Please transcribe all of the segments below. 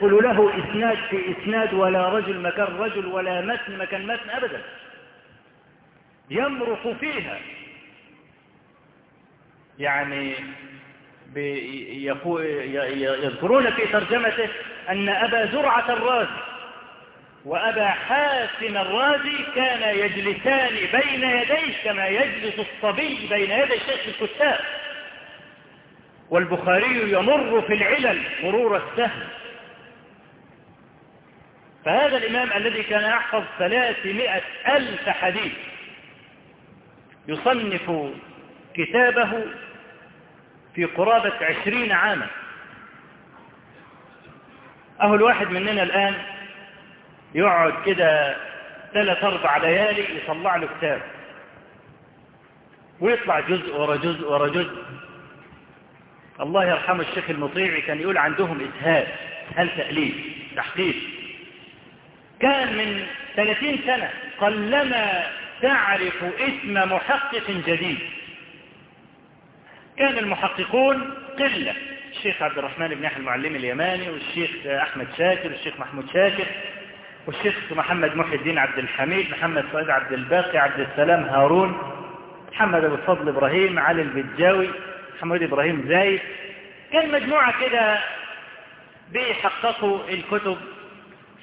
قلوا له إسناد في إسناد ولا رجل مكان رجل ولا متن مكان متن أبدا. يمرق فيها. يعني يذكرون في ترجمته أن أبا زرعة الرازي وأبا حاتم الرازي كان يجلسان بين يديه كما يجلس الصبي بين يدي شيخ الكتاب. والبخاري يمر في العلل مرور السهم. فهذا الإمام الذي كان يحفظ ثلاثمائة ألف حديث يصنف كتابه في قرابة عشرين عاما. أهو الواحد مننا الآن يقعد كده ثلاث أربع ليالي يطلع له كتاب ويطلع جزء ورا جزء ورا جزء. الله يرحمه الشيخ المطيعي كان يقول عندهم إسهال إسهال تأليف تحقيق؟ كان من ثلاثين سنة قلما تعرف اسم محقق جديد. كان المحققون قلة. الشيخ عبد الرحمن بن يحيى المعلم اليماني والشيخ أحمد شاكر والشيخ محمود شاكر والشيخ محمد محي الدين عبد الحميد محمد سعيد عبد الباقي عبد السلام هارون محمد أبو الفضل إبراهيم علي البجاوي محمد إبراهيم زايد. كان مجموعة كده بيحققوا الكتب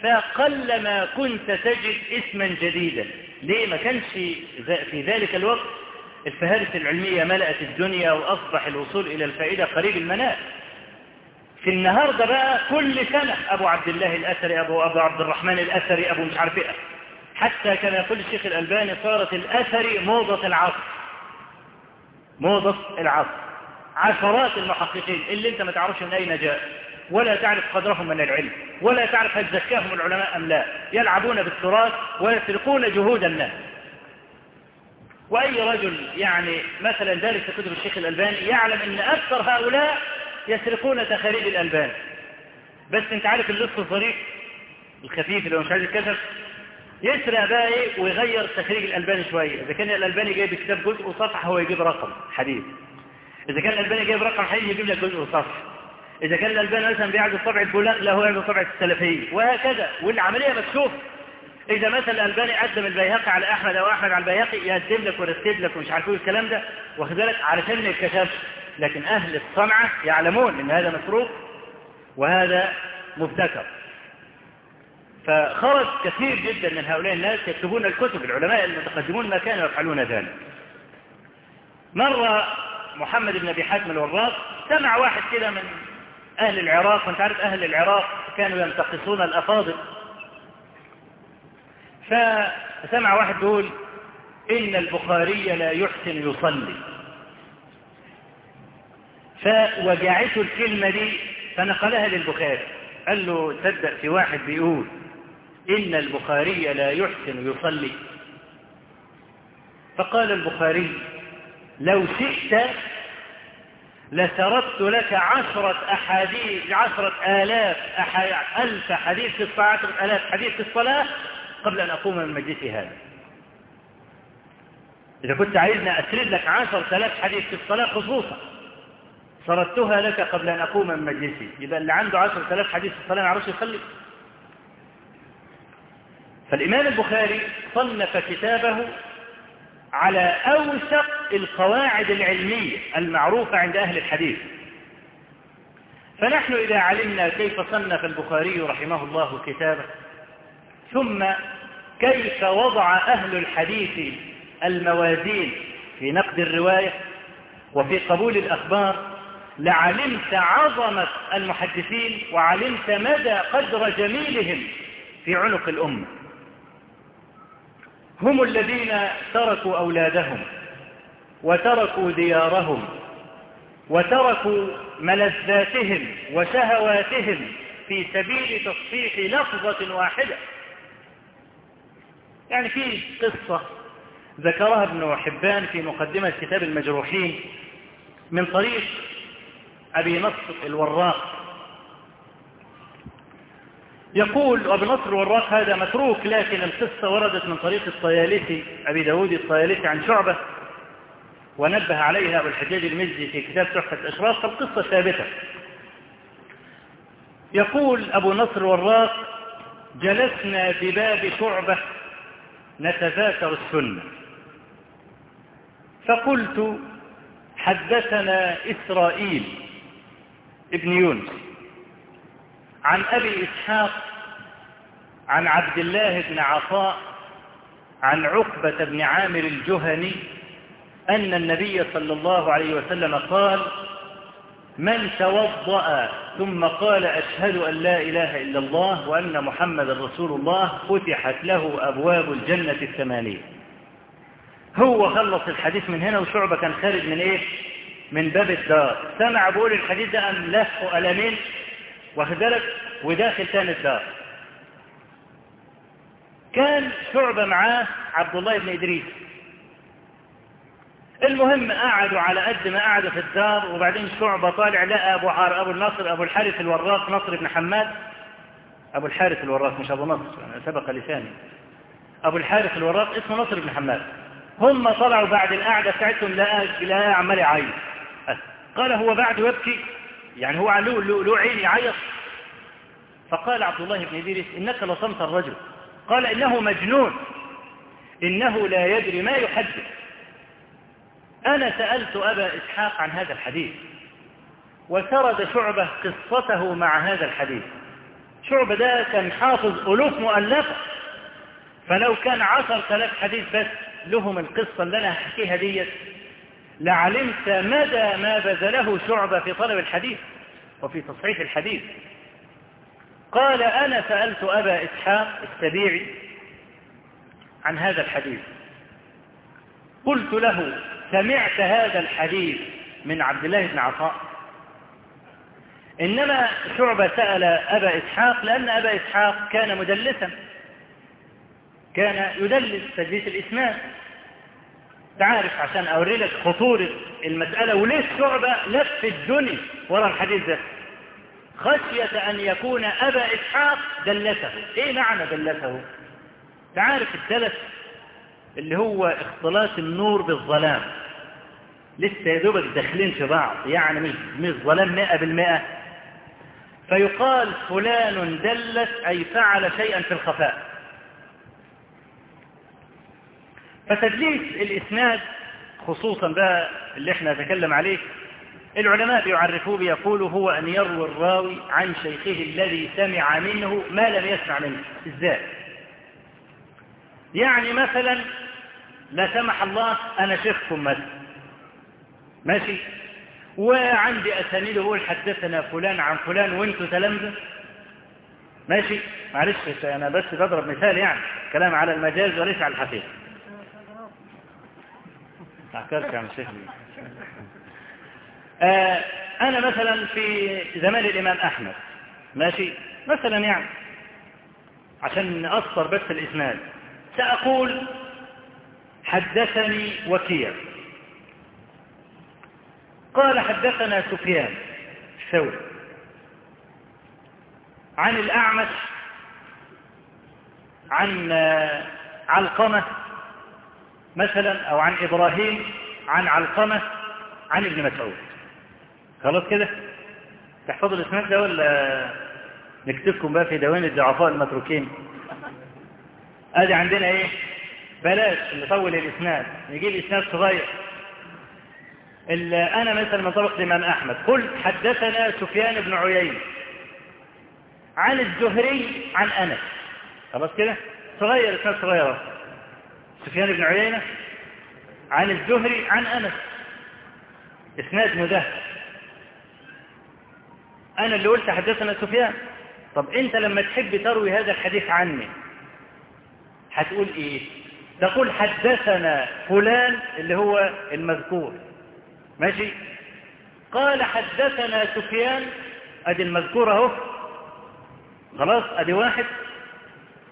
فقلما كنت تجد اسما جديدا. ليه ما كانش في ذلك الوقت الفهارس العلمية ملأت الدنيا وأصبح الوصول إلى الفائدة قريب المنال. في النهاردة بقى كل سنة أبو عبد الله الأثري أبو, أبو عبد الرحمن الأثري أبو مش عارف إيه. حتى كما يقول الشيخ الألباني صارت الأثري موضة العصر. موضة العصر. عشرات المحققين اللي انت ما تعرفش من أين جاء. ولا تعرف قدرهم من العلم ولا تعرف هل زكاهم العلماء أم لا. يلعبون بالتراث ويسرقون جهود الناس. وأي رجل يعني مثلا في كتب الشيخ الألباني يعلم أن أكثر هؤلاء يسرقون تخاريج الألبان. بس أنت عارف اللص الظريف الخفيف اللي هو مش عايز يتكسر يسرق بقى إيه ويغير تخريج الألباني شوية. إذا كان الألباني جايب كتاب جزء وصفحة هو يجيب رقم حديث. إذا كان الألباني جايب رقم حديث يجيب لك جزء وصفحة إذا كان الألباني مثلا بيعزل طبع البولاق لا هو يعزل طبع السلفية. وهكذا والعملية مكشوفة إذا مثلا الألباني قدم البيهقي على أحمد أو أحمد على البيهقي يقدم لك ويرتب لك ومش عارف إيه الكلام ده واخد بالك؟ علشان ما يتكشفش. لكن أهل الصنعة يعلمون أن هذا مسروق وهذا مبتكر. فخرج كثير جدا من هؤلاء الناس يكتبون الكتب العلماء المتقدمون ما كانوا يفعلون ذلك. مرة محمد بن أبي حاتم الوراق سمع واحد كده من أهل العراق وأنت عارف أهل العراق كانوا ينتقصون الأفاضل. فسمع واحد يقول إن البخاري لا يحسن يصلي. فوجعته الكلمة دي فنقلها للبخاري. قال له تصدق في واحد بيقول إن البخاري لا يحسن يصلي. فقال البخاري لو شئت لسردت لك عشرة أحاديث عشرة آلاف أح... ألف حديث في الصلاة عشرة آلاف حديث في الصلاة قبل أن أقوم من مجلس هذا. إذا كنت عايزني أسرد لك عشرة آلاف حديث في الصلاة خصوصا سردتها لك قبل أن أقوم من مجلسي. يبقى اللي عنده عشرة آلاف حديث في الصلاة ما يعرفش يصلي. فالإمام البخاري صنف كتابه على أوثق القواعد العلمية المعروفة عند أهل الحديث. فنحن إذا علمنا كيف صنف البخاري رحمه الله كتابه ثم كيف وضع أهل الحديث الموازين في نقد الرواية وفي قبول الأخبار لعلمت عظمة المحدثين وعلمت مدى قدر جميلهم في عنق الأمة. هم الذين تركوا أولادهم وتركوا ديارهم وتركوا ملذاتهم وشهواتهم في سبيل تصحيح لفظة واحدة. يعني في قصة ذكرها ابن حبان في مقدمة كتاب المجروحين من طريق أبي نصر الوراق. يقول وابن نصر الوراق هذا متروك لكن القصة وردت من طريق الطيالسي أبي داود الطيالسي عن شعبة ونبه عليها أبو الحجاج المزي في كتاب تحفة الأشراف فالقصة ثابتة. يقول أبو نصر والراق جلسنا بباب شعبة نتذاكر السنة. فقلت حدثنا إسرائيل ابن يونس. عن أبي إسحاق عن عبد الله بن عطاء عن عقبة بن عامر الجهني أن النبي صلى الله عليه وسلم قال من توضأ ثم قال أشهد أن لا إله إلا الله وأن محمد رسول الله فتحت له أبواب الجنة الثمانية هو خلص الحديث من هنا وشعبة كان خارج من إيه؟ من باب الدار. سمع بقول الحديث ده أم لفه ألمين واخد بالك وداخل تاني الدار. كان شعبة معاه عبد الله بن إدريس. المهم قعدوا على قد ما قعدوا في الدار وبعدين شعبة طالع لقى أبو عار أبو النصر أبو الحارث الوراق نصر بن حماد. أبو الحارث الوراق مش أبو نصر أنا سبق لساني. أبو الحارث الوراق اسمه نصر بن حماد. هم طلعوا بعد القعدة بتاعتهم لقى لقى عمال يعيط. قال هو بعد يبكي يعني هو له له له عين يعيط. فقال عبد الله بن إدريس إنك لصمت الرجل. قال إنه مجنون. إنه لا يدري ما يحدث. أنا سألت أبا إسحاق عن هذا الحديث. وسرد شعبة قصته مع هذا الحديث. شعبة ده كان حافظ ألوف مؤلفة. فلو كان عشر ثلاث حديث بس لهم القصة اللي أنا هحكيها ديت لعلمت مدى ما بذله شعبة في طلب الحديث وفي تصحيح الحديث. قال أنا سألت أبا إسحاق السبيعي عن هذا الحديث. قلت له سمعت هذا الحديث من عبد الله بن عطاء. إنما شعبة سأل أبا إسحاق لأن أبا إسحاق كان مدلسا. كان يدلس تدليس الإسناد. تعرف عشان أوري لك خطورة المسألة وليش شعبة لف الدنيا وراء الحديث ده. خشية أن يكون أبا إسحاق دلسه إيه معنى دلسه تعرف الدلس اللي هو اختلاط النور بالظلام. لسه يا دوبك داخلين في بعض يعني مش مش ظلام مئة بالمئة. فيقال فلان دلس أي فعل شيئا في الخفاء. فتدليس الإسناد خصوصا بقى اللي إحنا نتكلم عليه العلماء بيعرفوه بيقولوا هو أن يروي الراوي عن شيخه الذي سمع منه ما لم يسمع منه. إزاي؟ يعني مثلا لا سمح الله أنا شيخكم مثلا. ماشي؟ وعندي أسانيد بقول حدثنا فلان عن فلان وإنتوا تلامذة. ماشي؟ معلش أنا بس بضرب مثال يعني كلام على المجاز وليس على الحقيقة. أحكارك عن الشيخ آه أنا مثلا في زمان الإمام أحمد ماشي؟ مثلا يعني عشان نأثر بس الإسناد. سأقول حدثني وكيع. قال حدثنا سفيان الثوري عن الأعمش عن علقمة مثلا أو عن إبراهيم عن علقمة عن ابن مسعود. خلاص كده؟ تحفظوا الإسناد ده ولا نكتبكم بقى في ديوان الضعفاء المتروكين؟ أدي عندنا إيه؟ بلاش نطول الإسناد نجيب إسناد صغير. أنا مثلا من طبق الامام أحمد قلت حدثنا سفيان بن عيينة. عن الزهري عن أنس. خلاص كده؟ صغير إسناد صغير سفيان بن عيينة عن الزهري عن أنس. اسناد مدهش أنا اللي قلت حدثنا سفيان. طب أنت لما تحب تروي هذا الحديث عني هتقول إيه؟ تقول حدثنا فلان اللي هو المذكور. ماشي؟ قال حدثنا سفيان. أدي المذكور أهو. خلاص؟ أدي واحد.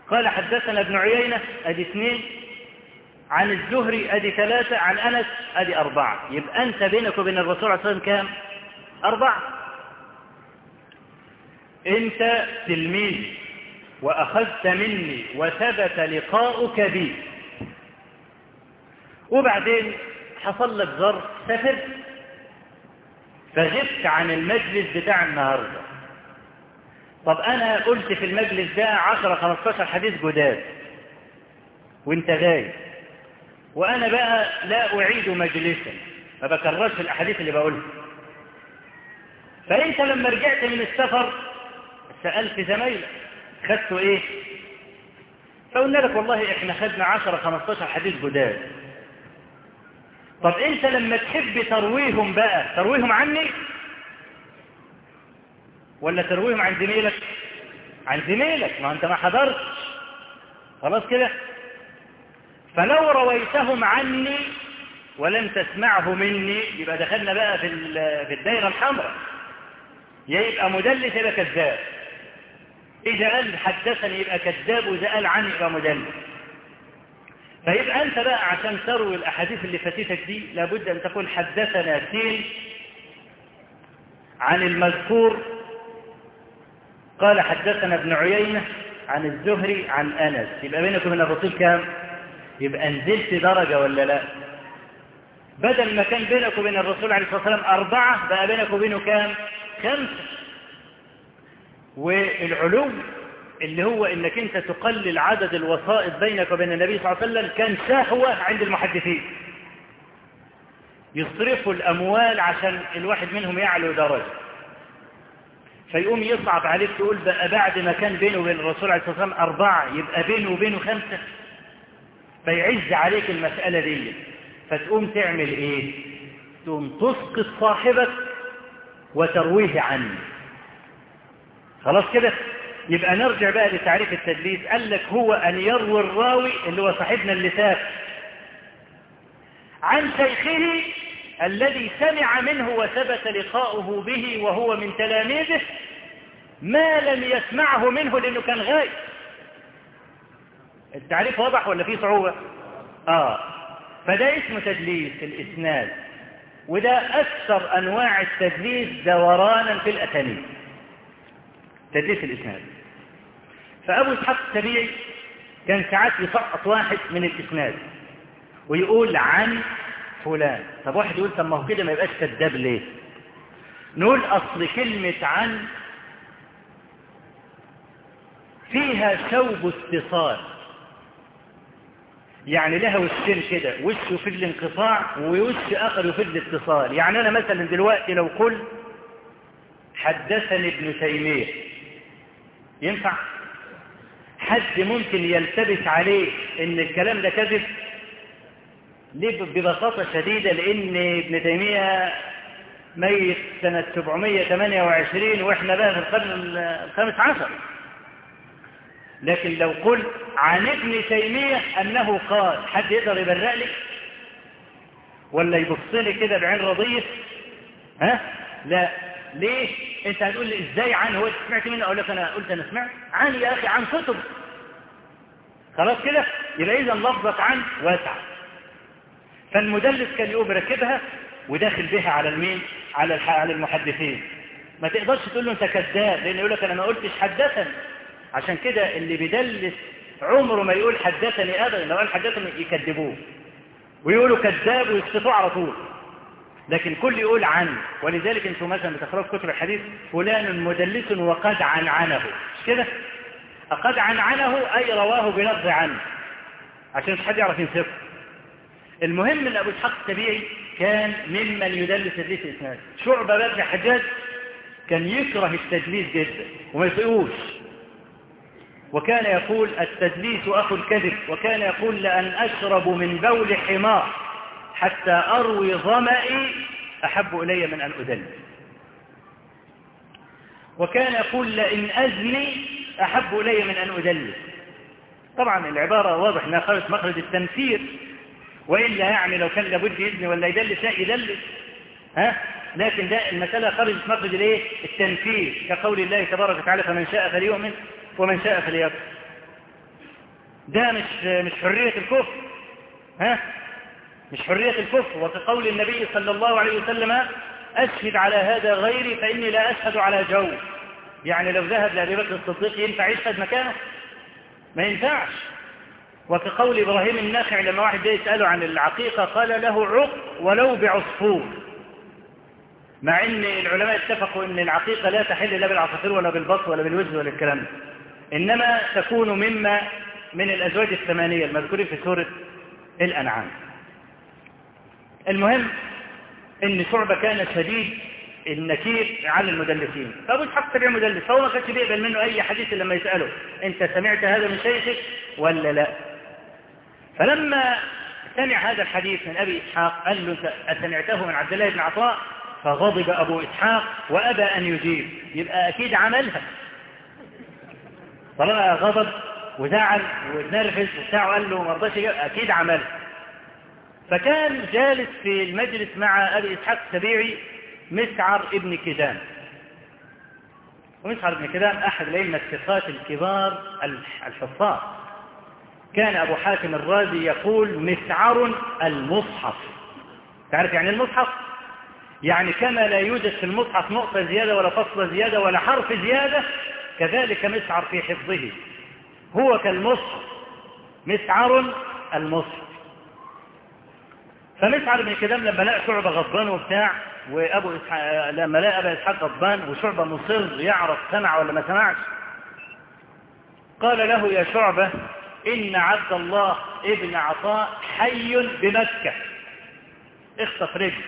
قال حدثنا ابن عيينة. أدي اثنين. عن الزهري أدي ثلاثة عن أنس أدي أربعة. يبقى أنت بينك وبين الرسول عليه الصلاة والسلام كام؟ أربعة. أنت تلميذ وأخذت مني وثبت لقاؤك بي. وبعدين حصل لك ظرف سافرت فغبت عن المجلس بتاع النهارده. طب أنا قلت في المجلس ده 10 15 حديث جداد. وأنت غايب. وأنا بقى لا أعيد مجلسا. ما بكررش الأحاديث اللي بقولها. فأنت لما رجعت من السفر سألت زمايلك خدتوا إيه؟ فقلنا لك والله إحنا خدنا 10 15 حديث جداد. طب أنت لما تحب ترويهم بقى ترويهم عني؟ ولا ترويهم عن زميلك؟ عن زميلك ما أنت ما حضرتش. خلاص كده؟ فلو رويتهم عني ولم تسمعه مني يبقى دخلنا بقى في في الدائرة الحمراء. يبقى مدلس يبقى كذاب. إذا قال حدثني يبقى كذاب وإذا قال عني يبقى مدلس. فيبقى أنت بقى عشان تروي الأحاديث اللي فاتتك دي لابد أن تقول حدثنا سين عن المذكور. قال حدثنا ابن عيينة عن الزهري عن أنس. يبقى بينك وبين الرسول كام يبقى نزلت درجة ولا لا؟ بدل ما كان بينك وبين الرسول عليه الصلاة والسلام أربعة بقى بينك وبينه كام؟ خمسة. والعلو اللي هو إنك أنت تقلل عدد الوسائط بينك وبين النبي صلى الله عليه وسلم كان شهوة عند المحدثين. يصرفوا الأموال عشان الواحد منهم يعلو درجة. فيقوم يصعب عليك تقول بقى بعد ما كان بينه وبين الرسول عليه الصلاة والسلام أربعة يبقى بينه وبينه خمسة. فيعز عليك المسألة دي. فتقوم تعمل إيه؟ تقوم تسقط صاحبك وترويه عنه. خلاص كده؟ يبقى نرجع بقى لتعريف التدليس. قال لك هو أن يروي الراوي اللي هو صاحبنا اللي تاب عن شيخه الذي سمع منه وثبت لقاؤه به وهو من تلاميذه ما لم يسمعه منه لأنه كان غايب. التعريف واضح ولا فيه صعوبة؟ آه. فده اسمه تدليس الإسناد وده أكثر أنواع التدليس دورانا في الأسانيد. تدليس الإسناد. فأبو إسحاق السبيعي كان ساعات يسقط واحد من الإسناد ويقول عن فلان. طب واحد يقول طب ما هو كده ما يبقاش كذاب ليه؟ نقول أصل كلمة عن فيها شوب اتصال. يعني لها وشين كده وش يفيد الانقطاع ووش آخر يفيد الاتصال. يعني أنا مثلا دلوقتي لو قلت حدثني ابن تيمية ينفع؟ حد ممكن يلتبس عليه إن الكلام ده كذب؟ ليه؟ ببساطة شديدة لإن ابن تيمية ميت سنة 728 وإحنا بقى في القرن الخامس عشر. لكن لو قلت عن ابن تيمية أنه قال حد يقدر يبرق لي؟ ولا يبص لي كده بعين رضية ها؟ لا. ليه أنت هتقول لي إزاي عن هو سمعت منه؟ أقول لك أنا قلت أنا سمعت عن يا أخي عن كتب. خلاص كده؟ يبقى اذا لفظة عن واسعة فالمدلس كان يقوم راكبها وداخل بها على المين؟ على على المحدثين. ما تقدرش تقول له أنت كذاب لأن يقول لك أنا ما قلتش حدثني. عشان كده اللي بيدلس عمره ما يقول حدثني ابدا لو قال حدثني يكذبوه. ويقولوا كذاب ويسقطوه على طول. لكن كل يقول عن ولذلك أنتم مثلا بتقرأوا كتب الحديث فلان مدلس وقد عنعنه. مش كده؟ قد عنعنه أي رواه بلفظ عنه عشان مش حد يعرف ينصفه المهم إن أبو إسحاق السبيعي كان ممن يدلس تدليس الإسناد. شعبة بن حجاج كان يكره التدليس جدا وما يطيقوش. وكان يقول التدليس أخو الكذب وكان يقول لأن أشرب من بول حمار حتى أروي ظمئي أحب إلي من أن أدلس وكان يقول لئن أزني أحب إلي من أن أدلس طبعا العبارة واضح أنها خرجت مخرج التمثيل وإلا يعني لو كان لابد يزني ولا يدلس لا يدلس. ها؟ لكن ده المسألة خرجت مخرج الإيه؟ التنفيذ كقول الله تبارك وتعالى فمن شاء فليؤمن. ومن شاء فليكفر. ده مش مش حرية الكفر. ها؟ مش حرية الكفر. وكقول النبي صلى الله عليه وسلم أشهد على هذا غيري فإني لا أشهد على جو. يعني لو ذهب لأبي بكر الصديق ينفع يشهد مكانه؟ ما ينفعش. وكقول إبراهيم الناخع لما واحد ده يسأله عن العقيقة قال له عق ولو بعصفور. مع إن العلماء اتفقوا إن العقيقة لا تحل لا بالعصافير ولا بالبط ولا بالوز ولا الكلام ده. إنما تكون مما من الأزواج الثمانية المذكورين في سورة الأنعام. المهم إن شعبة كان شديد النكير على المدلسين. فابو اسحاق تبع مدلس؟ فهو ما كانش بيقبل منه أي حديث لما يسأله. أنت سمعت هذا من شيخك ولا لا؟ فلما سمع هذا الحديث من أبي إسحاق قال له أسمعته من عبد الله بن عطاء؟ فغضب أبو إسحاق وأبى أن يجيب. يبقى أكيد عملها. طالما غضب وزعل واتنرفز وبتاع وقال له ما رضاش أكيد عملها فكان جالس في المجلس مع أبي إسحاق السبيعي مسعر ابن كدام. ومسعر ابن كدام أحد الأئمة الثقات الكبار الحفاظ. كان أبو حاتم الرازي يقول مسعر المصحف. تعرف يعني المصحف؟ يعني كما لا يوجد في المصحف نقطة زيادة ولا فصل زيادة ولا حرف زيادة كذلك مسعر في حفظه. هو كالمصحف مسعر المصحف فمسعر بن كدام لما لقى شعبة غضبان وبتاع وأبو إسحاق لما لقى أبا إسحاق غضبان وشعبة مصر يعرف سمع ولا ما سمعش. قال له يا شعبة إن عبد الله ابن عطاء حي بمكة. اخطف رجل.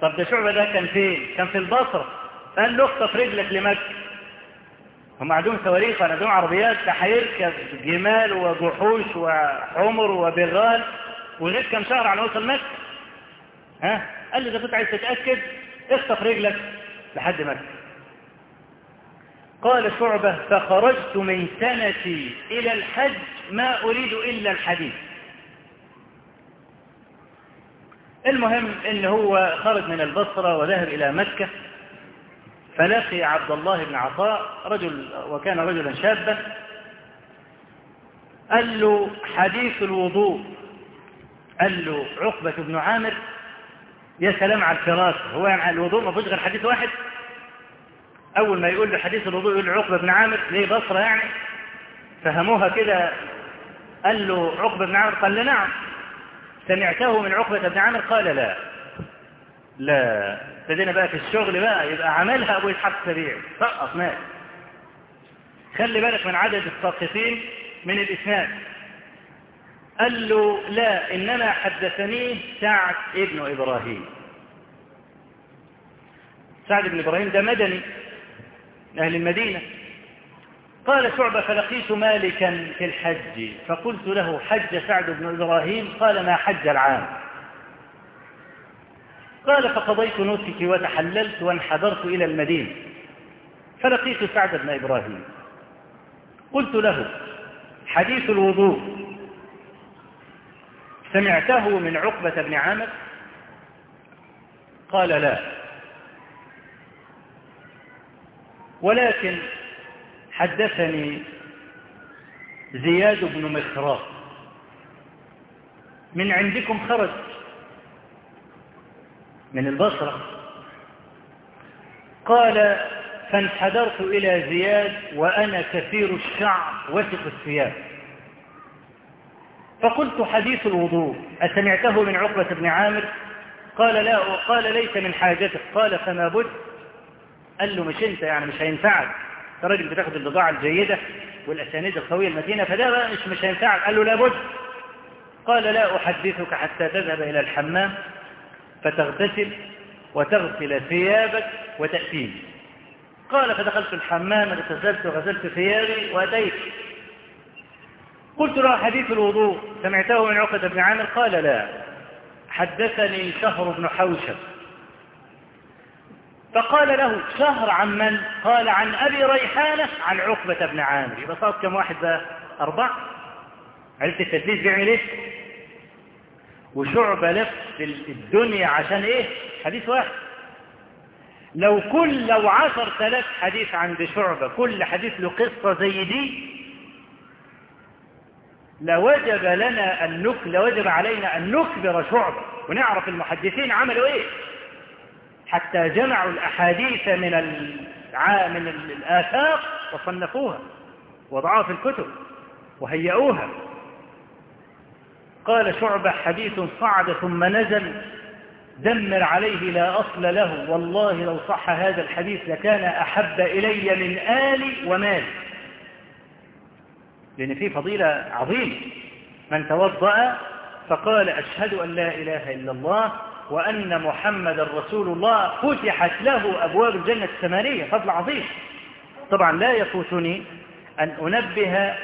طب ده شعبة ده كان فين؟ كان في البصرة. قال له اخطف رجلك لمكة. هم عندهم صواريخ وعندهم عربيات هيركب جمال وجحوش وحمر وبغال وغير كم شهر على وصل مكة. ها؟ قال لي إذا كنت عايز تتأكد اخطف رجلك لحد مكة. قال شعبة فخرجت من سنتي إلى الحج ما أريد إلا الحديث. المهم إن هو خرج من البصرة وذهب إلى مكة. فلقي عبد الله بن عطاء رجل وكان رجلا شابا قال له حديث الوضوء. قال له عقبة بن عامر يا سلام على الفراسة هو يعني الوضوء ما فيش غير حديث واحد؟ أول ما يقول له حديث الوضوء يقول له عقبة بن عامر ليه بصرة يعني. فهموها كده قال له عقبة بن عامر قال له نعم. سمعته من عقبة بن عامر قال لا. لا. ابتدينا بقى في الشغل بقى يبقى عملها أبو إسحاق السبيعي. سقط مات. خلي بالك من عدد الساقطين من الإسناد. قال له لا إنما حدثني سعد ابن إبراهيم. سعد بن إبراهيم ده مدني أهل المدينة. قال شعبة فلقيت مالكا في الحج. فقلت له حج سعد بن إبراهيم؟ قال ما حج العام. قال فقضيت نسكي وتحللت وانحدرت إلى المدينة. فلقيت سعد بن إبراهيم. قلت له حديث الوضوء. سمعته من عقبة بن عامر؟ قال لا. ولكن حدثني زياد بن مخراق. من عندكم خرج؟ من البصرة. قال فانحدرت إلى زياد وأنا كثير الشعر وثق الثياب. فقلت حديث الوضوء أسمعته من عقبة بن عامر؟ قال لا قال ليس من حاجتك. قال فما بد قال له مش أنت يعني مش هينفعك. انت راجل بتاخد البضاعة الجيدة والأسانيد القوية المتينة فده بقى مش مش هينفعك. قال له لابد قال لا أحدثك حتى تذهب إلى الحمام. فتغتسل وتغسل ثيابك وتأتيني. قال فدخلت الحمام اغتسلت وغسلت ثيابي وأتيت. قلت له حديث الوضوء سمعته من عقدة بن عامر؟ قال لا. حدثني شهر بن حوشب. فقال له شهر عن من؟ قال عن أبي ريحانة عن عقبة بن عامر. يبقى كم واحد بقى؟ أربعة. عرفت التدليس بيعمل إيه؟ وشعبة لف في الدنيا عشان إيه؟ حديث واحد. لو كل لو عشر ثلاث حديث عند شعبة كل حديث له قصة زي دي لوجب لنا أن نك لوجب علينا أن نكبر شعبة ونعرف المحدثين عملوا إيه. حتى جمعوا الأحاديث من الع... من الآثار وصنفوها وضعوها في الكتب وهيئوها. قال شعبة حديث صعد ثم نزل دمر عليه لا أصل له والله لو صح هذا الحديث لكان أحب إلي من آلي ومالي. لأن فيه فضيلة عظيمة. من توضأ فقال أشهد أن لا إله إلا الله وأن محمد رسول الله فتحت له أبواب الجنة الثمانية. فضل عظيم. طبعا لا يفوتني أن أنبه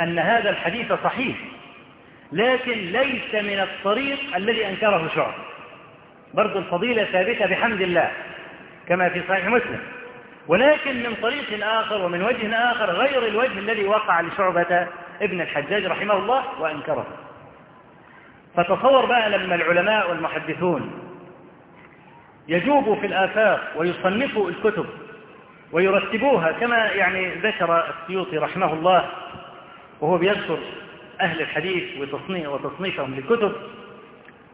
أن هذا الحديث صحيح. لكن ليس من الطريق الذي أنكره شعب. برضو الفضيلة ثابتة بحمد الله كما في صحيح مسلم. ولكن من طريق آخر ومن وجه آخر غير الوجه الذي وقع لشعبة ابن الحجاج رحمه الله وأنكره. فتصور بقى لما العلماء والمحدثون يجوبوا في الآفاق ويصنفوا الكتب ويرتبوها كما يعني ذكر السيوطي رحمه الله وهو بيذكر أهل الحديث وتصنيفهم للكتب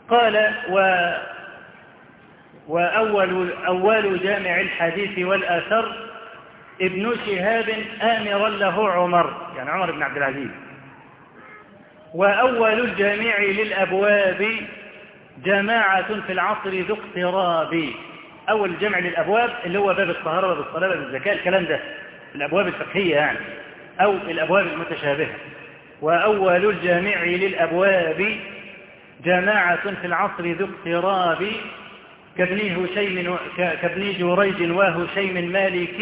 قال و وأول أول جامع الحديث والآثر ابن شهاب آمرا له عمر يعني عمر بن عبد العزيز. وأول الجامع للأبواب جماعة في العصر ذو اقتراب. أول الجمع للأبواب اللي هو باب الطهارة باب الصلاة باب الزكاة الكلام ده. الأبواب الفقهية يعني أو الأبواب المتشابهة. وأول الجامع للأبواب جماعة في العصر ذو اقتراب كابن هشيم كابن جريج وهشيم مالك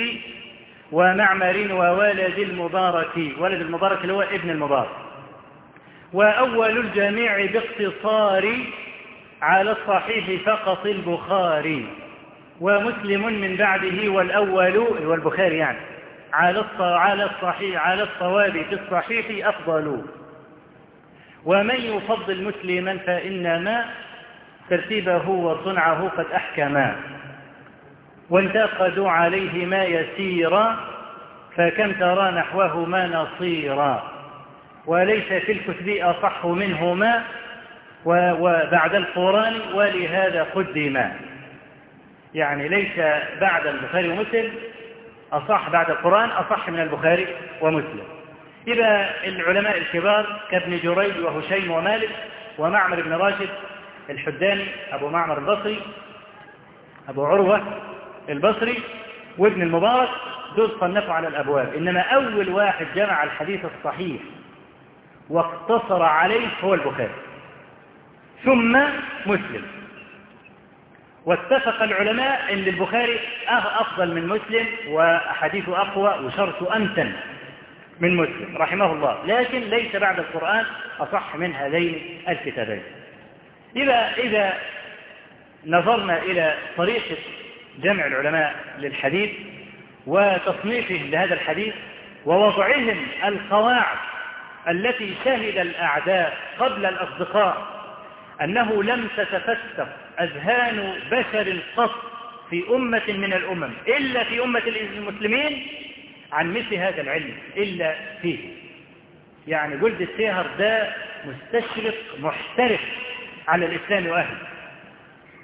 ومعمر وولد المبارك ولد المبارك اللي هو ابن المبارك. وأول الجميع باقتصار على الصحيح فقط البخاري ومسلم من بعده والأول والبخاري يعني. على على الصحيح على الصواب في الصحيح أفضل. ومن يفضل مسلما فإنما ترتيبه وصنعه قد أحكما وانتقدوا عليه ما يسيرا فكم ترى نحوه ما نصيرا وليس في الكتب أصح منهما وبعد القرآن ولهذا قدما يعني ليس بعد البخاري ومسلم أصح بعد القرآن أصح من البخاري ومسلم. إذا العلماء الكبار كابن جريج وهشيم ومالك ومعمر بن راشد الحداني أبو معمر البصري أبو عروة البصري وابن المبارك دول صنفوا على الأبواب. إنما أول واحد جمع الحديث الصحيح واقتصر عليه هو البخاري. ثم مسلم. واتفق العلماء إن البخاري أفضل من مسلم واحاديثه أقوى وشرط أمتن من مسلم رحمه الله لكن ليس بعد القرآن أصح من هذين الكتابين. إذا, إذا نظرنا إلى طريقة جمع العلماء للحديث وتصنيفه لهذا الحديث ووضعهم القواعد التي شهد الأعداء قبل الأصدقاء أنه لم تتفتق أذهان بشر قط في أمة من الأمم إلا في أمة المسلمين عن مثل هذا العلم إلا فيه. يعني جلد السيهر ده مستشرق محترف على الإسلام وأهله.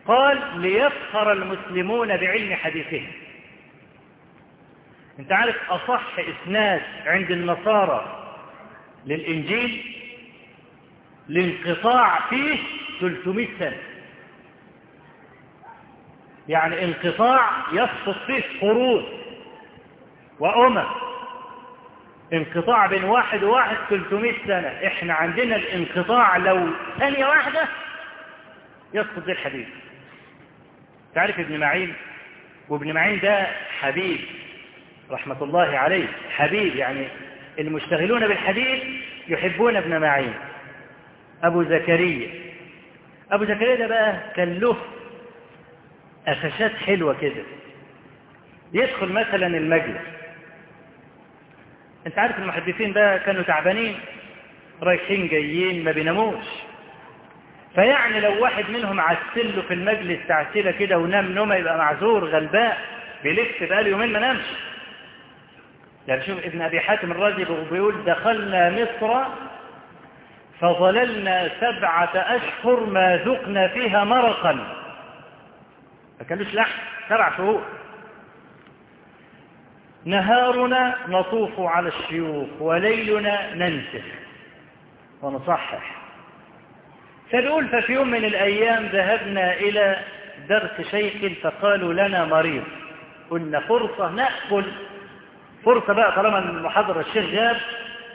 قال ليفخر المسلمون بعلم حديثهم أنت عارف أصح إسناد عند النصارى للإنجيل الانقطاع فيه 300 سنة. يعني انقطاع يسقط فيه قرون وأمم. انقطاع بين واحد وواحد 300 سنة. إحنا عندنا الانقطاع لو ثانية واحدة يسقط ذي الحديث. تعرف ابن معين؟ وابن معين ده حبيب رحمة الله عليه. حبيب يعني المشتغلون بالحديث يحبون ابن معين. أبو زكريا. أبو زكريا ده بقى كان له قفشات حلوة كده. يدخل مثلا المجلس. أنت عارف المحدثين بقى كانوا تعبانين رايحين جايين ما بيناموش. فيعني لو واحد منهم عسله في المجلس تعسيله كده ونام نومه يبقى معذور غلباء بيلف بقاله يومين ما نامش. يعني شوف ابن أبي حاتم الرازي بيقول دخلنا مصر فظللنا سبعة أشهر ما ذقنا فيها مرقا. ما كانوش لحم؟ سبع شهور. نهارنا نطوف على الشيوخ وليلنا ننسخ. ونصحح فبيقول ففي يوم من الأيام ذهبنا إلى درس شيخ فقالوا لنا مريض. قلنا فرصة نأكل. فرصة بقى طالما المحاضرة الشيخ جاب.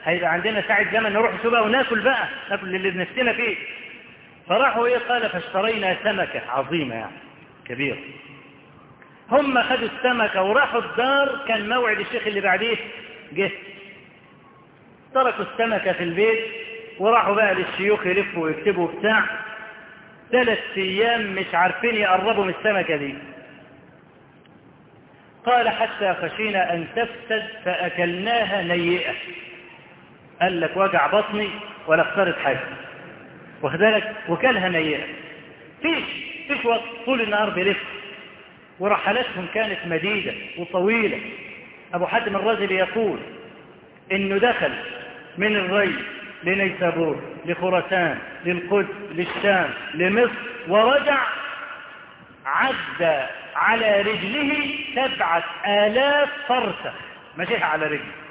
هيبقى عندنا ساعة زمن نروح بقى وناكل بقى ناكل اللي بنفسنا فيه. فراحوا إيه؟ قال فاشترينا سمكة عظيمة يعني كبيرة. هم خدوا السمكة وراحوا الدار كان موعد الشيخ اللي بعديه جه. تركوا السمكة في البيت وراحوا بقى للشيوخ يلفوا ويكتبوا بتاع. ثلاث أيام مش عارفين يقربوا من السمكة دي. قال حتى خشينا أن تفسد فأكلناها نيئة. قال لك وجع بطني ولا اختارت حاجة. واخدالك وكلها نيئة فيش فيش وقت. طول النهار بيلف. ورحلاتهم كانت مديدة وطويلة. أبو حاتم الرازي يقول إنه دخل من الري لنيسابور لخراسان للقدس للشام لمصر ورجع عد على رجله سبعة آلاف فرسة مشيها على رجله.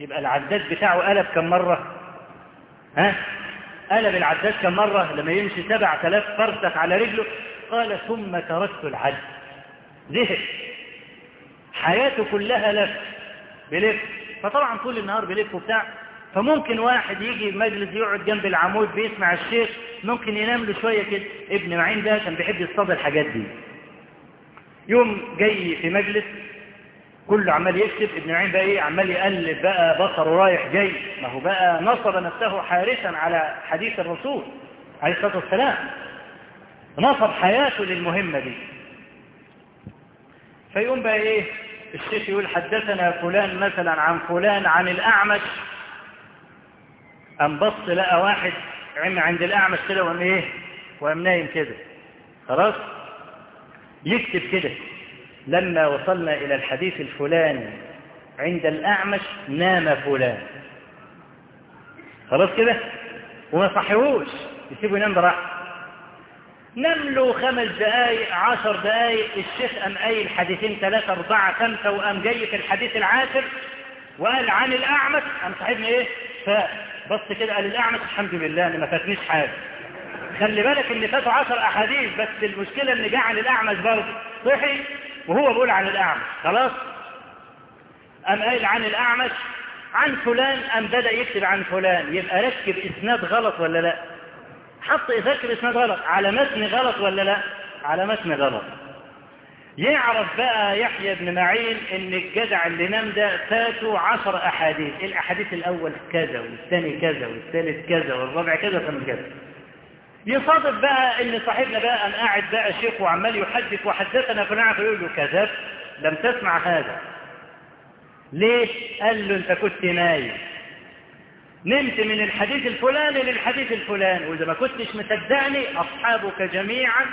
يبقى العداد بتاعه قلب كم مرة؟ ها؟ قلب العداد كم مرة؟ لما يمشي سبعة آلاف فرسخ على رجله قال ثم تركت العد زهق. حياته كلها لف. بلف. فطبعا طول النهار بلف وبتاع. فممكن واحد يجي مجلس يقعد جنب العمود بيسمع الشيخ ممكن ينام له شوية كده. ابن معين ده كان بيحب يصطاد الحاجات دي. يوم جاي في مجلس كله عمال يكتب ابن معين بقى إيه؟ عمال يقلب بقى بصره رايح جاي. ما هو بقى نصب نفسه حارسا على حديث الرسول عليه الصلاة والسلام. نصب حياته للمهمة دي. فيقوم بقى إيه؟ الشيخ يقول حدثنا فلان مثلا عن فلان عن الأعمش. أم بص لقى واحد عند الأعمش كده وقام إيه؟ وقام نايم كده. خلاص؟ يكتب كده. لما وصلنا إلى الحديث الفلاني عند الأعمش نام فلان. خلاص كده؟ وما صحيهوش. يسيبه ينام براحته. نام له خمس دقايق عشر دقايق الشيخ قام قايل حديثين ثلاثة أربعة خمسة وقام جاي في الحديث العاشر وقال عن الأعمش قام صاحبنا إيه؟ فبص كده قال الأعمش الحمد لله أنا ما فاتنيش حاجة. خلي بالك إن فاتوا عشر أحاديث بس المشكلة إن جه عن الأعمش برضه. صحي؟ وهو بيقول عن الأعمش. خلاص؟ قام قايل عن الأعمش عن فلان قام بدأ يكتب عن فلان. يبقى ركب إسناد غلط ولا لأ؟ حط يذكر إسناد غلط. على متن غلط ولا لأ؟ على متن غلط. يعرف بقى يحيى بن معين إن الجدع اللي نام ده فاتوا عشر أحاديث. الأحاديث الأول كذا والثاني كذا والثالث كذا والرابع كذا فمن كذا. يصادف بقى إن صاحبنا بقى قام قاعد بقى شيخ وعمال يحدث وحدثنا فلان فيقول له كذب لم تسمع هذا. ليه قال له أنت كنت نايم. نمت من الحديث الفلاني للحديث الفلاني وإذا ما كنتش مصدقني أصحابك جميعا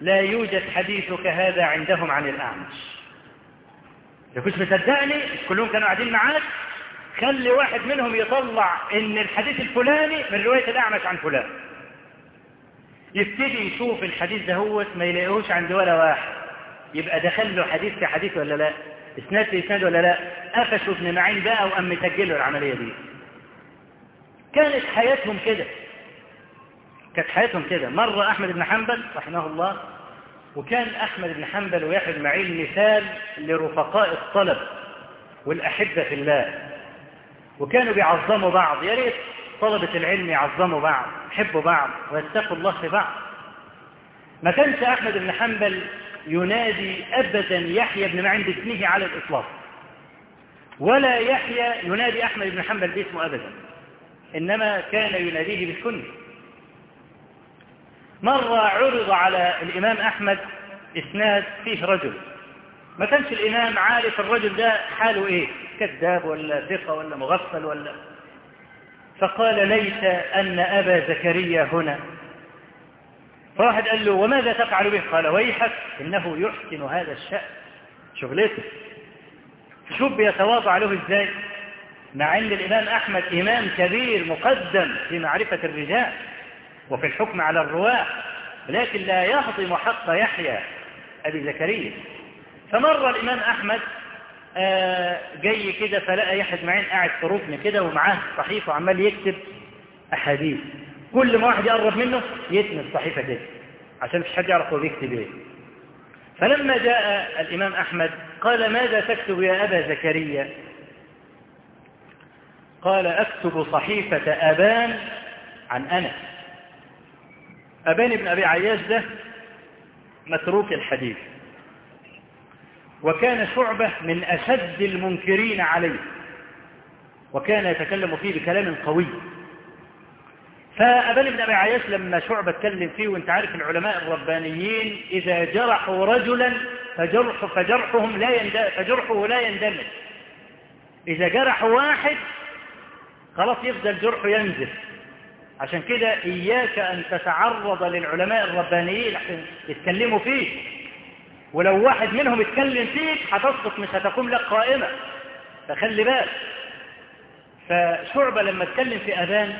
لا يوجد حديثك هذا عندهم عن الأعمش. إذا كنت مصدقني كلهم كانوا قاعدين معاك؟ خلي واحد منهم يطلع إن الحديث الفلاني من رواية الأعمش عن فلان. يبتدي يشوف الحديث ده هو ما يلاقيهوش عند ولا واحد. يبقى دخل له حديث في حديث ولا لا؟ إسناد في إسناد ولا لا؟ قفشوا ابن معين بقى وقام مسجله العملية دي. كانت حياتهم كده. كانت حياتهم كده. مرة أحمد بن حنبل رحمه الله وكان أحمد بن حنبل ويحيى بن معين مثال لرفقاء الطلب والأحبة في الله. وكانوا بيعظموا بعض. يا ريت طلبة العلم يعظموا بعض يحبوا بعض ويتقوا الله في بعض. ما كانش أحمد بن حنبل ينادي أبدا يحيى بن معين باسمه على الإطلاق. ولا يحيى ينادي أحمد بن حنبل باسمه أبدا. إنما كان يناديه بالكنية مرة عرض على الإمام أحمد إسناد فيه رجل. ما كانش الإمام عارف الرجل ده حاله إيه؟ كذاب ولا ثقة ولا مغفل ولا فقال ليس أن أبا زكريا هنا. فواحد قال له وماذا تفعل به؟ قال ويحك إنه يحسن هذا الشأن. شغلته شوف بيتواضع له إزاي. مع أن الإمام أحمد إمام كبير مقدم في معرفة الرجال وفي الحكم على الرواة لكن لا يهضم حق يحيى أبي زكريا. فمر الإمام أحمد جاي كده فلقى يحيى معين قاعد في ركن كده ومعاه صحيفة وعمال يكتب أحاديث. كل ما واحد يقرب منه يتنى الصحيفة كده عشان مش حد يعرف هو بيكتب إيه. فلما جاء الإمام أحمد قال ماذا تكتب يا أبا زكريا؟ قال أكتب صحيفة أبان عن أنس. أبان بن أبي عياش ده متروك الحديث. وكان شعبة من أشد المنكرين عليه وكان يتكلم فيه بكلام قوي. فأبان بن أبي عياش لما شعبة اتكلم فيه وأنت عارف العلماء الربانيين إذا جرحوا رجلا فجرح فجرحهم لا فجرحه لا يندمج. إذا جرحوا واحد خلاص يفضل جرحه ينزل. عشان كده إياك أن تتعرض للعلماء الربانيين عشان يتكلموا فيه. ولو واحد منهم اتكلم فيك هتسقط مش هتقوم لك قائمة. فخلي بالك. فشعبة لما اتكلم في أبان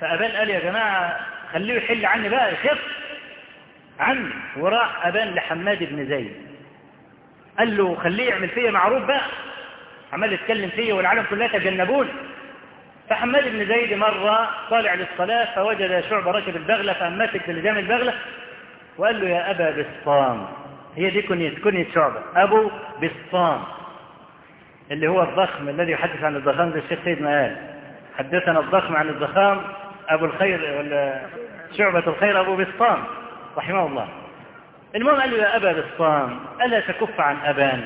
فأبان قال يا جماعة خليه يحل عني بقى يخف عني وراح أبان لحماد بن زيد. قال له خليه يعمل فيا معروف بقى. عمال يتكلم فيا والعالم كلها تجنبوني فحماد بن زيد مرة طالع للصلاة فوجد شعبة ركب البغلة فأمسك بلجام البغلة وقال له يا أبا بسطام هي دي كنية كنية شعبة. أبو بسطام اللي هو الضخم الذي يحدث عن الضخام زي الشيخ سيد ما قال حدثنا الضخم عن الضخام أبو الخير ولا شعبة الخير أبو بسطام رحمه الله. المهم قال له يا أبا بسطام ألا تكف عن أبان؟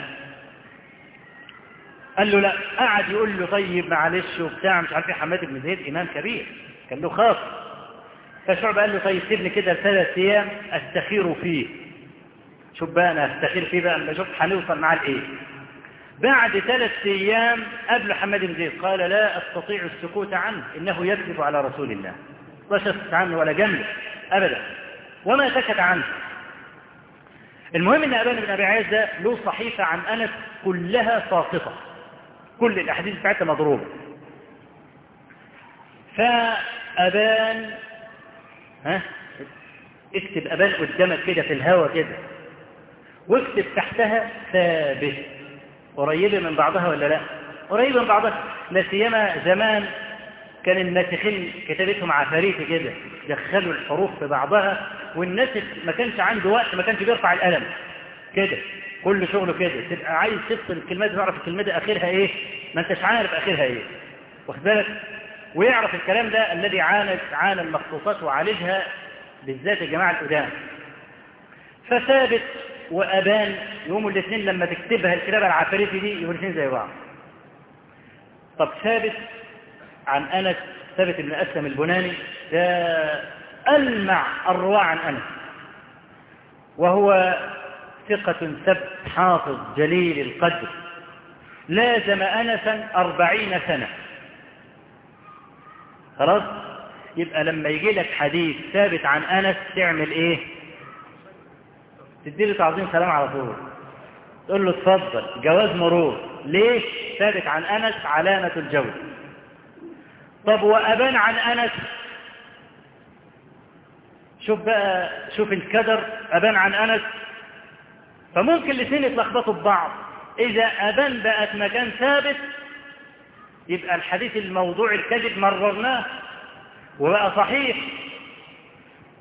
قال له لا. قعد يقول له طيب معلش وبتاع مش عارف إيه حماد بن زيد إمام كبير. كان له خاص. فشعب قال له طيب سيبني كده ثلاث أيام أستخير فيه. شوف بقى أنا أستخير فيه بقى أما شوف هنوصل معاه لإيه بعد ثلاث أيام قبل حماد بن زيد قال لا أستطيع السكوت عنه إنه يكذب على رسول الله. لا سكت عنه ولا جمل أبدا. وما سكت عنه. المهم إن أبان بن أبي عايز ده له صحيفة عن أنس كلها ساقطة. كل الأحاديث بتاعتها مضروبة. فأبان ها اكتب أبان قدامك كده في الهواء كده. واكتب تحتها ثابت. قريبة من بعضها ولا لا؟ قريبة من بعضها لا سيما زمان كان الناسخين كتابتهم عفاريت كده دخلوا الحروف في بعضها والناسخ ما كانش عنده وقت ما كانش بيرفع القلم. كده كل شغله كده. تبقى عايز تفصل الكلمات تعرف الكلمة دي آخرها إيه؟ ما أنتش عارف آخرها إيه. واخد بالك؟ ويعرف الكلام ده الذي عانت عانى المخطوطات وعالجها بالذات الجماعة القدام. فثابت وأبان يوم الاثنين لما تكتبها الكتابة العفاريتي دي يوم الاثنين زي بعض. طب ثابت عن أنس ثابت بن أسلم البناني ده ألمع الرواة عن أنس. وهو ثقة ثبت حافظ جليل القدر. لازم أنسا أربعين سنة. خلاص؟ يبقى لما يجي لك حديث ثابت عن أنس تعمل إيه؟ تديله تعظيم سلام على طول. تقول له اتفضل جواز مرور. ليه ثابت عن أنس علامة الجوز طب وأبان عن أنس؟ شوف بقى شوف الكدر أبان عن أنس؟ فممكن الاثنين يتلخبطوا ببعض. إذا أبان بقت مكان ثابت يبقى الحديث الموضوع الكذب مررناه. وبقى صحيح.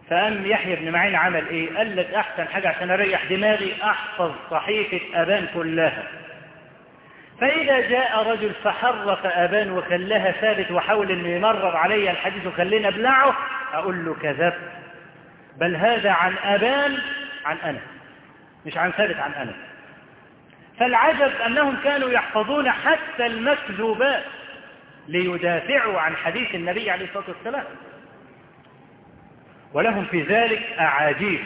فقام يحيى بن معين عمل إيه؟ قال لك أحسن حاجة عشان أريح دماغي أحفظ صحيفة أبان كلها. فإذا جاء رجل فحرف أبان وخلاها ثابت وحاول إنه يمرر علي الحديث وخلينا أبلعه أقول له كذبت بل هذا عن أبان عن أنا مش عن ثابت عن أنا فالعجب أنهم كانوا يحفظون حتى المكذوبات ليدافعوا عن حديث النبي عليه الصلاة والسلام. ولهم في ذلك أعاجيب.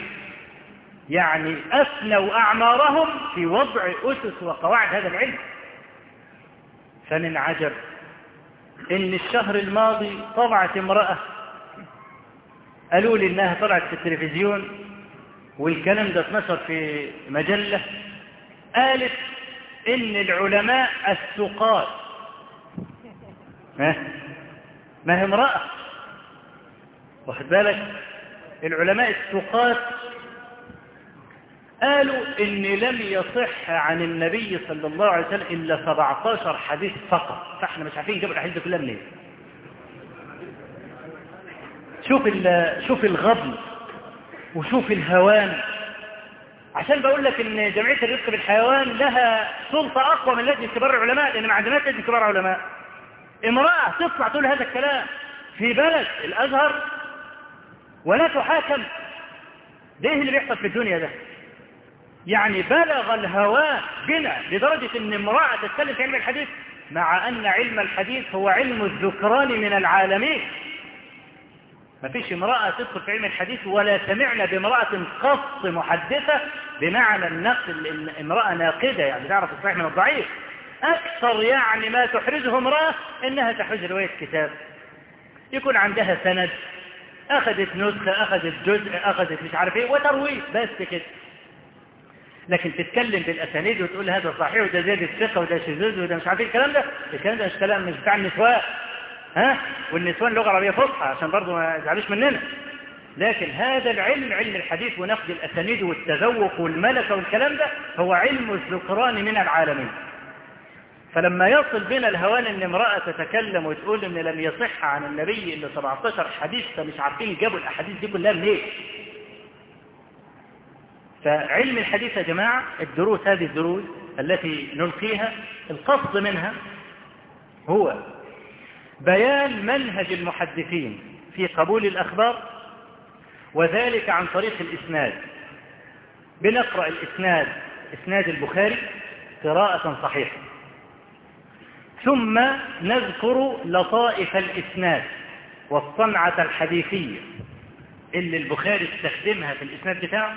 يعني أفنوا أعمارهم في وضع أسس وقواعد هذا العلم. فمن عجب إن الشهر الماضي طلعت امرأة قالوا لي إنها طلعت في التلفزيون والكلام ده اتنشر في مجلة قالت إن العلماء السقاط ما هي امرأة؟ واخد بالك؟ العلماء السقاط قالوا إن لم يصح عن النبي صلى الله عليه وسلم إلا 17 حديث فقط. فإحنا مش عارفين نجيب الأحاديث كلها منين. شوف شوف الغضب وشوف الهوان. عشان بقول لك إن جمعية الرزق بالحيوان لها سلطة أقوى من لجنة كبار العلماء لأن ما عندناش لجنة كبار علماء امرأة تطلع تقول هذا الكلام. في بلد الأزهر ولا تحاكم. ده اللي بيحصل في الدنيا ده؟ يعني بلغ الهواء بنا لدرجة إن امرأة تتكلم في علم الحديث مع أن علم الحديث هو علم الذكران من العالمين. ما فيش امرأة تدخل في علم الحديث ولا سمعنا بامرأة قص محدثة بمعنى النقل امرأة ناقدة يعني تعرف الصحيح من الضعيف. أكثر يعني ما تحرزه امرأة إنها تحرز رواية كتاب. يكون عندها سند أخذت نسخة أخذت جزء أخذت مش عارف إيه وترويه بس كده. لكن تتكلم بالأسانيد وتقول هذا صحيح وده زيادة الثقة وده شذوذ وده مش عارف إيه الكلام ده الكلام ده مش كلام مش بتاع النسوان. ها؟ والنسوان لغة عربية فصحى عشان برضه ما يزعلوش مننا. لكن هذا العلم علم الحديث ونقد الأسانيد والتذوق والملكة والكلام ده هو علم الذكران من العالمين. فلما يصل بنا الهوان إن امرأة تتكلم وتقول إن لم يصح عن النبي إلا 17 حديث فمش عارفين جابوا الأحاديث دي كلها منين. فعلم الحديث يا جماعة الدروس هذه الدروس التي نلقيها القصد منها هو بيان منهج المحدثين في قبول الأخبار وذلك عن طريق الإسناد. بنقرأ الإسناد إسناد البخاري قراءة صحيحة. ثم نذكر لطائف الإسناد والصنعة الحديثية اللي البخاري استخدمها في الإسناد بتاعه.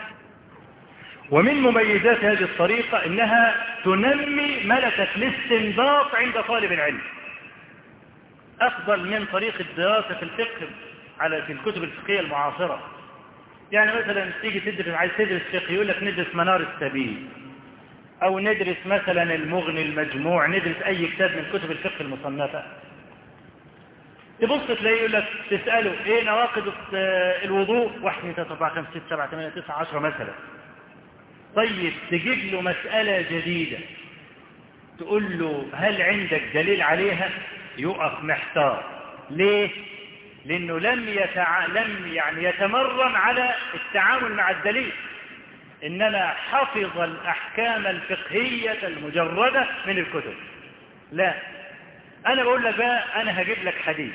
ومن مميزات هذه الطريقة إنها تنمي ملكة الاستنباط عند طالب العلم. أفضل من طريق الدراسة في الفقه على في الكتب الفقهية المعاصرة. يعني مثلا تيجي تدرس عايز تدرس فقه يقول لك ندرس منار السبيل. أو ندرس مثلا المغني المجموع ندرس أي كتاب من كتب الفقه المصنفة. تبص تلاقيه يقول لك تسأله إيه نواقض الوضوء؟ 1 2 3 4 5 6 7 8 9 10 مثلا. طيب تجيب له مسألة جديدة. تقول له هل عندك دليل عليها؟ يقف محتار. ليه؟ لأنه لم يتع... لم يعني يتمرن على التعامل مع الدليل. انما حفظ الأحكام الفقهية المجردة من الكتب. لا. أنا بقول لك بقى أنا هجيب لك حديث.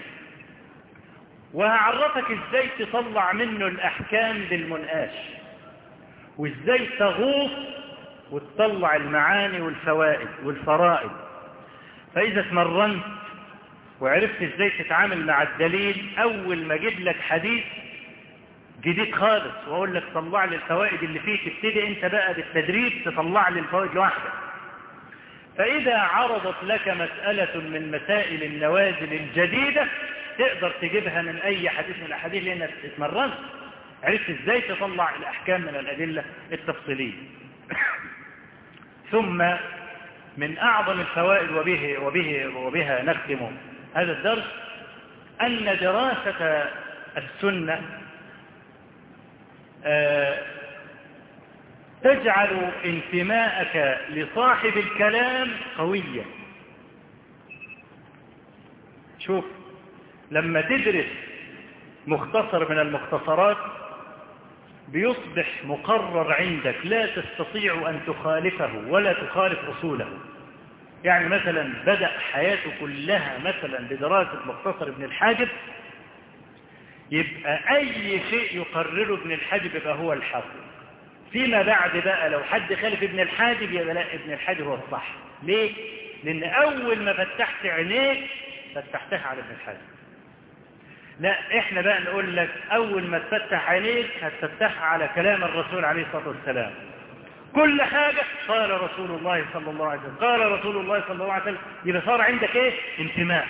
وهعرفك إزاي تطلع منه الأحكام بالمنقاش. وإزاي تغوص وتطلع المعاني والفوائد والفرائد فإذا تمرنت وعرفت إزاي تتعامل مع الدليل أول ما أجيب لك حديث جديد خالص وأقول لك طلع لي الفوائد اللي فيه تبتدي أنت بقى بالتدريب تطلع لي الفوائد لوحدك. فإذا عرضت لك مسألة من مسائل النوازل الجديدة تقدر تجيبها من أي حديث من الأحاديث لانك اتمرنت. عرفت إزاي تطلع الأحكام من الأدلة التفصيلية. ثم من أعظم الفوائد وبه وبه وبها نختم هذا الدرس أن دراسة السنة تجعل انتماءك لصاحب الكلام قويا. شوف لما تدرس مختصر من المختصرات بيصبح مقرر عندك لا تستطيع أن تخالفه ولا تخالف أصوله. يعني مثلا بدأ حياته كلها مثلا بدراسة مختصر ابن الحاجب يبقى أي شيء يقرره ابن الحاجب يبقى هو الحق فيما بعد بقى لو حد خالف ابن الحاجب يبقى لا ابن الحاجب هو الصح. ليه؟ لأن أول ما فتحت عينيك فتحتها على ابن الحاجب. لا إحنا بقى نقول لك أول ما تفتح عينيك هتفتحها على كلام الرسول عليه الصلاة والسلام. كل حاجة قال رسول الله صلى الله عليه وسلم. قال رسول الله صلى الله عليه وسلم. يبقى صار عندك إيه؟ انتماء.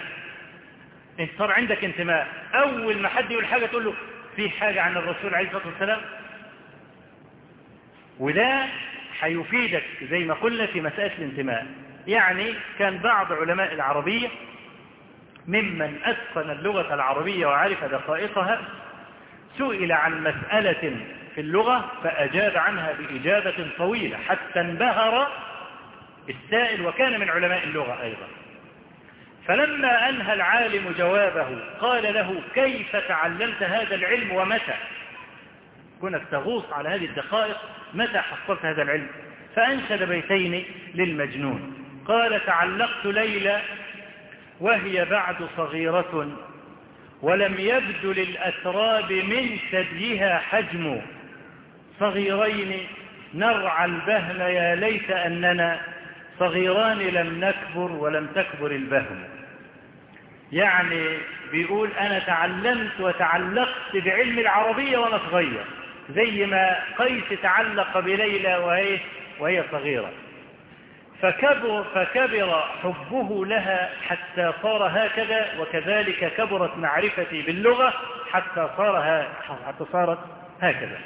انت صار عندك انتماء. أول ما حد يقول حاجة تقول له في حاجة عن الرسول عليه الصلاة والسلام. وده هيفيدك زي ما قلنا في مسألة الانتماء. يعني كان بعض علماء العربية ممن أتقن اللغة العربية وعرف دقائقها سئل عن مسألة في اللغة فأجاب عنها بإجابة طويلة حتى انبهر السائل وكان من علماء اللغة أيضا. فلما أنهى العالم جوابه قال له كيف تعلمت هذا العلم ومتى؟ كنت تغوص على هذه الدقائق متى حصلت هذا العلم؟ فأنشد بيتين للمجنون. قال تعلقت ليلى وهي بعد صغيرة ولم يبدو للأتراب من ثديها حجم. صغيرين نرعى البهم يا ليت أننا صغيران لم نكبر ولم تكبر البهم. يعني بيقول أنا تعلمت وتعلقت بعلم العربية وأنا صغير زي ما قيس تعلق بليلى وهي, وهي صغيرة. فكبر, فكبر حبه لها حتى صار هكذا وكذلك كبرت معرفتي باللغة حتى صار حتى صارت هكذا.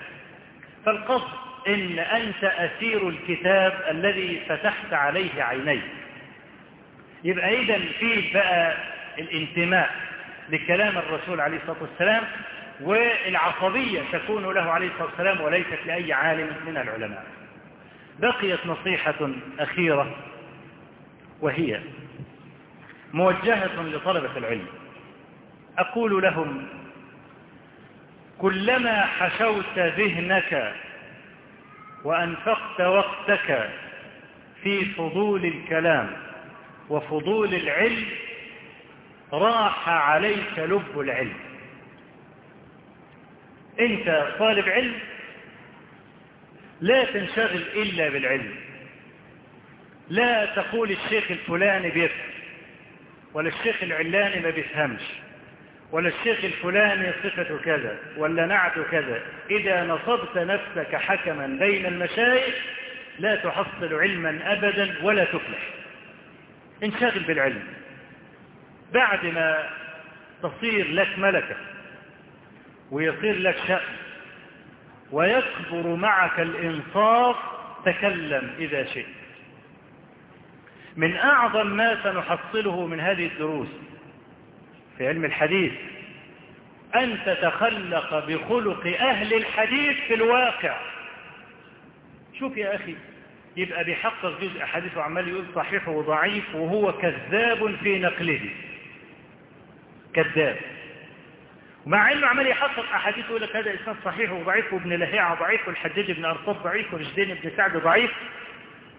فالقصد إن أنت أسير الكتاب الذي فتحت عليه عينيك. يبقى إذا فيه بقى الانتماء لكلام الرسول عليه الصلاة والسلام والعصبية تكون له عليه الصلاة والسلام وليست لأي عالم من العلماء. بقيت نصيحة أخيرة وهي موجهة لطلبة العلم. أقول لهم كلما حشوت ذهنك وأنفقت وقتك في فضول الكلام وفضول العلم راح عليك لب العلم. انت طالب علم لا تنشغل إلا بالعلم. لا تقول الشيخ الفلاني بيفهم ولا الشيخ العلاني ما بيفهمش ولا الشيخ الفلاني صفته كذا ولا نعته كذا. إذا نصبت نفسك حكما بين المشايخ لا تحصل علما أبدا ولا تفلح. انشغل بالعلم. بعد ما تصير لك ملكة ويصير لك شأن ويكبر معك الإنصاف تكلم إذا شئت. من أعظم ما سنحصله من هذه الدروس في علم الحديث أن تتخلق بخلق أهل الحديث في الواقع. شوف يا أخي يبقى بيحقق جزء حديث وعمال يقول صحيح وضعيف وهو كذاب في نقله. كذاب. ومع إنه عمال يحقق أحاديث يقول لك هذا اسناد صحيح وضعيف وابن لهيعة ضعيف والحجاج بن ارطاط ضعيف ورشدين بن سعد ضعيف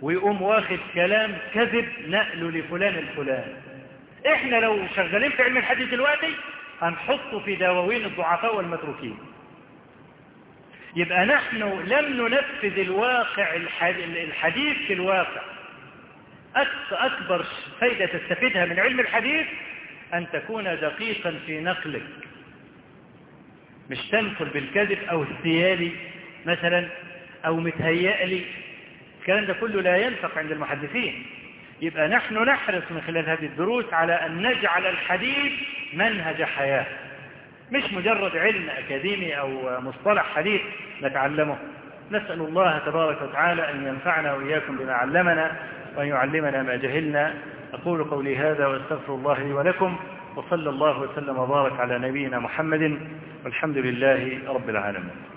ويقوم واخد كلام كذب نقله لفلان الفلان. إحنا لو شغالين في علم الحديث دلوقتي هنحطه في دواوين الضعفاء والمتروكين. يبقى نحن لم ننفذ الواقع الحديث في الواقع. أكبر فايدة تستفيدها من علم الحديث أن تكون دقيقا في نقلك. مش تنقل بالكذب أو استيالي مثلا أو متهيألي. الكلام ده كله لا ينفق عند المحدثين. يبقى نحن نحرص من خلال هذه الدروس على أن نجعل الحديث منهج حياة. مش مجرد علم أكاديمي أو مصطلح حديث نتعلمه. نسأل الله تبارك وتعالى أن ينفعنا وإياكم بما علمنا وأن يعلمنا ما جهلنا. أقول قولي هذا وأستغفر الله لي ولكم وصلى الله وسلم وبارك على نبينا محمد والحمد لله رب العالمين.